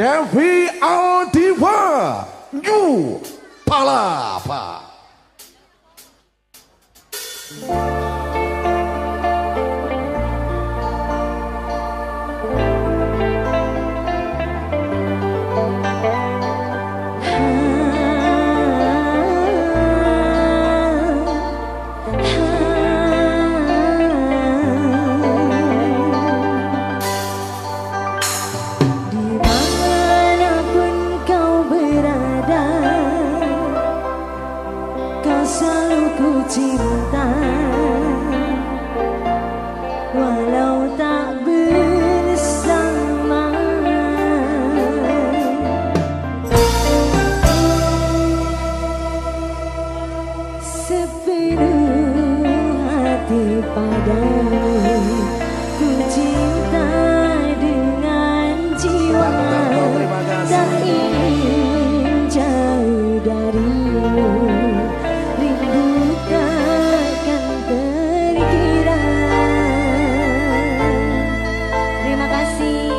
Devi Aldiva New Palapa. Padamu. Ku cinta dengan jiwa. Tak ingin jauh darimu. Rindu takkan terkira Terima kasih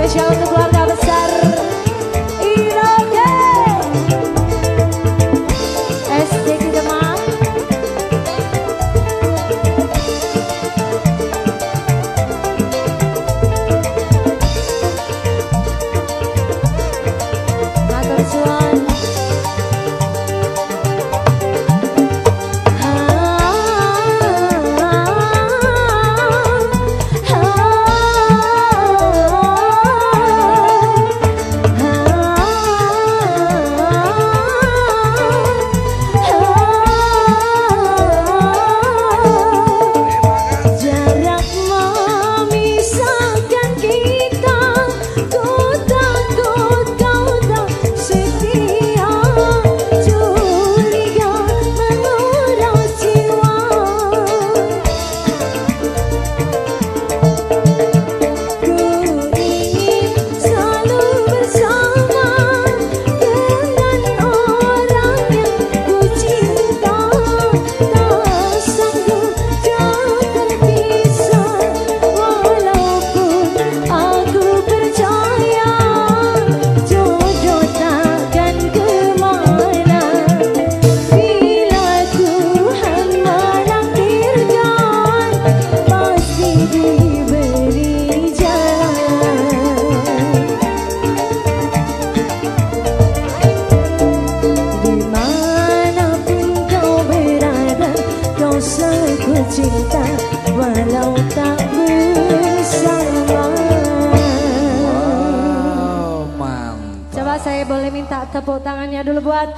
Special untuk keluarga boleh minta tepuk tangannya dulu buat